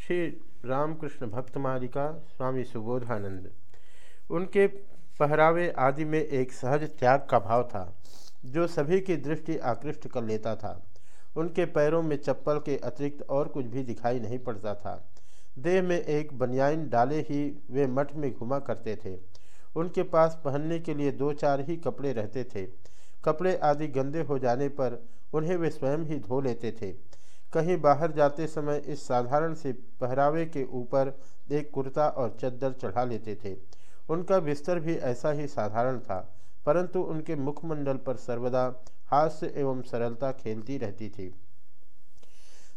श्री रामकृष्ण भक्त मालिका स्वामी सुबोधानंद। उनके पहरावे आदि में एक सहज त्याग का भाव था, जो सभी की दृष्टि आकृष्ट कर लेता था। उनके पैरों में चप्पल के अतिरिक्त और कुछ भी दिखाई नहीं पड़ता था। देह में एक बनियाइन डाले ही वे मठ में घुमा करते थे। उनके पास पहनने के लिए दो चार ही कपड़े रहते थे। कपड़े आदि गंदे हो जाने पर उन्हें वे स्वयं ही धो लेते थे। कहीं बाहर जाते समय इस साधारण से पहरावे के ऊपर एक कुर्ता और चद्दर चढ़ा लेते थे। उनका बिस्तर भी ऐसा ही साधारण था, परंतु उनके मुखमंडल पर सर्वदा हास्य एवं सरलता खेलती रहती थी।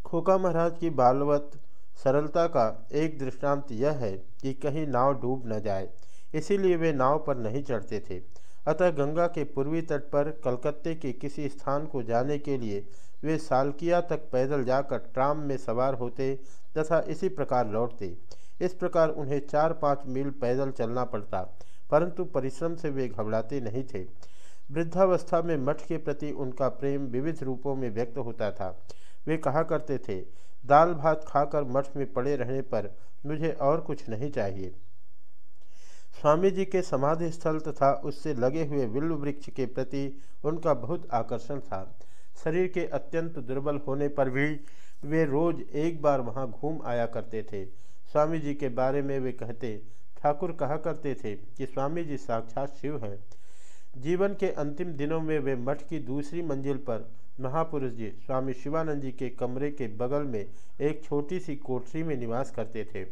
खोका महाराज की बालवत सरलता का एक दृष्टांत यह है कि कहीं नाव डूब न जाए, इसीलिए वे नाव पर नहीं चढ़ते थे। अतः गंगा के पूर्वी तट पर कलकत्ते के किसी स्थान को जाने के लिए वे सालकिया तक पैदल जाकर ट्राम में सवार होते तथा इसी प्रकार लौटते। इस प्रकार उन्हें चार पाँच मील पैदल चलना पड़ता, परंतु परिश्रम से वे घबराते नहीं थे। वृद्धावस्था में मठ के प्रति उनका प्रेम विविध रूपों में व्यक्त होता था। वे कहा करते थे दाल भात खाकर मठ में पड़े रहने पर मुझे और कुछ नहीं चाहिए। स्वामी जी के समाधि स्थल तथा उससे लगे हुए विल्व वृक्ष के प्रति उनका बहुत आकर्षण था। शरीर के अत्यंत दुर्बल होने पर भी वे रोज एक बार वहाँ घूम आया करते थे। स्वामी जी के बारे में वे कहते, ठाकुर कहा करते थे कि स्वामी जी साक्षात शिव हैं। जीवन के अंतिम दिनों में वे मठ की दूसरी मंजिल पर महापुरुष जी, स्वामी शिवानंद जी के कमरे के बगल में एक छोटी सी कोठरी में निवास करते थे।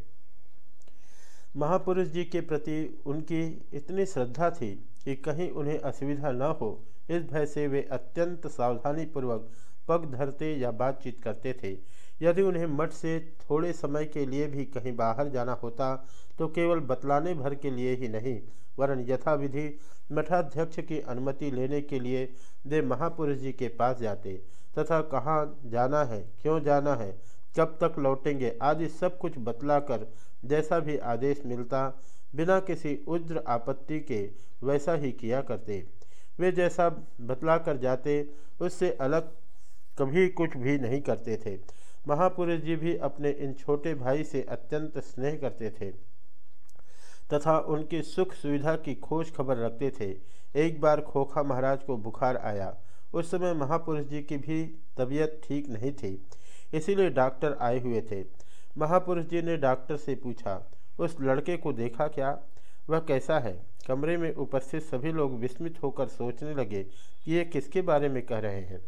महापुरुष जी के प्रति उनकी इतनी श्रद्धा थी कि कहीं उन्हें असुविधा न हो, इस भय से वे अत्यंत सावधानीपूर्वक पग धरते या बातचीत करते थे। यदि उन्हें मठ से थोड़े समय के लिए भी कहीं बाहर जाना होता तो केवल बतलाने भर के लिए ही नहीं, वरन यथाविधि मठाध्यक्ष की अनुमति लेने के लिए वे महापुरुष जी के पास जाते, तथा कहाँ जाना है, क्यों जाना है, कब तक लौटेंगे, आदि सब कुछ बतलाकर जैसा भी आदेश मिलता, बिना किसी उज्र आपत्ति के वैसा ही किया करते। वे जैसा बतलाकर जाते, उससे अलग कभी कुछ भी नहीं करते थे। महापुरुष जी भी अपने इन छोटे भाई से अत्यंत स्नेह करते थे, तथा उनकी सुख सुविधा की खोज खबर रखते थे। एक बार खोखा महाराज को बुखार आया। उस समय महापुरुष जी की भी तबीयत ठीक नहीं थी, इसीलिए डॉक्टर आए हुए थे। महापुरुष जी ने डॉक्टर से पूछा, उस लड़के को देखा क्या? वह कैसा है? कमरे में उपस्थित सभी लोग विस्मित होकर सोचने लगे कि ये किसके बारे में कह रहे हैं।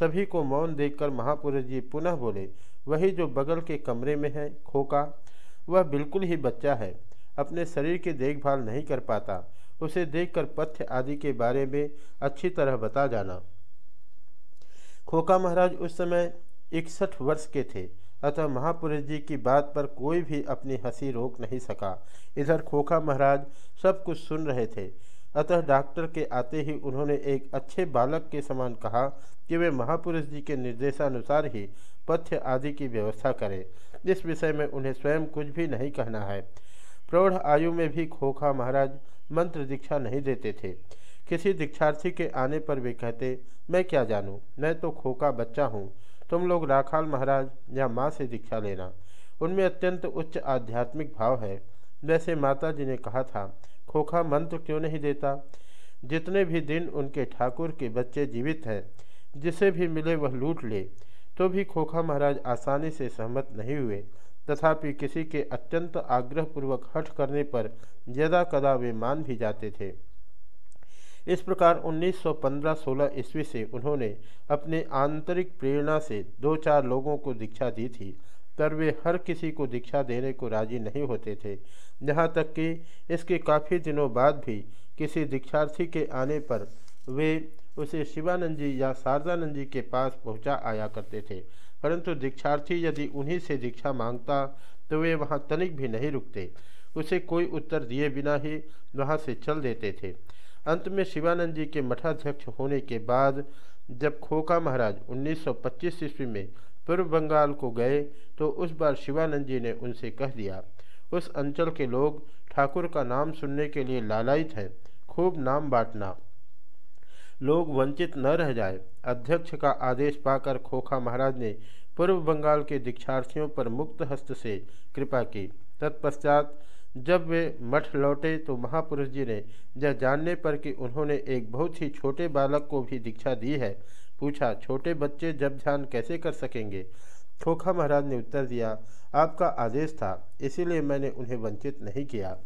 सभी को मौन देखकर महापुरुष जी पुनः बोले, वही जो बगल के कमरे में है खोका वह बिल्कुल ही बच्चा है, अपने शरीर की देखभाल नहीं कर पाता। उसे देखकर पथ्य आदि के बारे में अच्छी तरह बता जाना। खोका महाराज उस समय इकसठ वर्ष के थे। अतः महापुरुष जी की बात पर कोई भी अपनी हँसी रोक नहीं सका। इधर खोखा महाराज सब कुछ सुन रहे थे। अतः डॉक्टर के आते ही उन्होंने एक अच्छे बालक के समान कहा कि वे महापुरुष जी के निर्देशानुसार ही पथ्य आदि की व्यवस्था करें। इस विषय में उन्हें स्वयं कुछ भी नहीं कहना है। प्रौढ़ आयु में भी खोखा महाराज मंत्र दीक्षा नहीं देते थे। किसी दीक्षार्थी के आने पर वे कहते, मैं क्या जानूँ? मैं तो खोखा बच्चा हूँ। तुम लोग राखाल महाराज या माँ से दीक्षा लेना। उनमें अत्यंत उच्च आध्यात्मिक भाव है। वैसे माता जी ने कहा था, खोखा मंत्र क्यों नहीं देता? जितने भी दिन उनके ठाकुर के बच्चे जीवित हैं, जिसे भी मिले वह लूट ले। तो भी खोखा महाराज आसानी से सहमत नहीं हुए। तथापि किसी के अत्यंत आग्रहपूर्वक हट करने पर यदा कदा वे मान भी जाते थे। इस प्रकार 1915-16 ईस्वी से उन्होंने अपने आंतरिक प्रेरणा से दो चार लोगों को दीक्षा दी थी, पर वे हर किसी को दीक्षा देने को राज़ी नहीं होते थे। यहाँ तक कि इसके काफ़ी दिनों बाद भी किसी दीक्षार्थी के आने पर वे उसे शिवानंद जी या शारदानंद जी के पास पहुँचा आया करते थे। परंतु दीक्षार्थी यदि उन्हीं से दीक्षा माँगता तो वे वहाँ तनिक भी नहीं रुकते। उसे कोई उत्तर दिए बिना ही वहाँ से चल देते थे। अंत में शिवानंद जी के मठाध्यक्ष होने के बाद, जब खोका महाराज 1925 ईस्वी में पूर्व बंगाल को गए तो उस बार शिवानंद जी ने उनसे कह दिया, उस अंचल के लोग ठाकुर का नाम सुनने के लिए लालायित हैं, खूब नाम बांटना। लोग वंचित न रह जाए। अध्यक्ष का आदेश पाकर खोखा महाराज ने पूर्व बंगाल के दीक्षार्थियों पर मुक्त हस्त से कृपा की। तत्पश्चात जब वे मठ लौटे तो महापुरुष जी ने यह जानने पर कि उन्होंने एक बहुत ही छोटे बालक को भी दीक्षा दी है, पूछा, छोटे बच्चे जब ध्यान कैसे कर सकेंगे? खोखा महाराज ने उत्तर दिया, आपका आदेश था, इसीलिए मैंने उन्हें वंचित नहीं किया।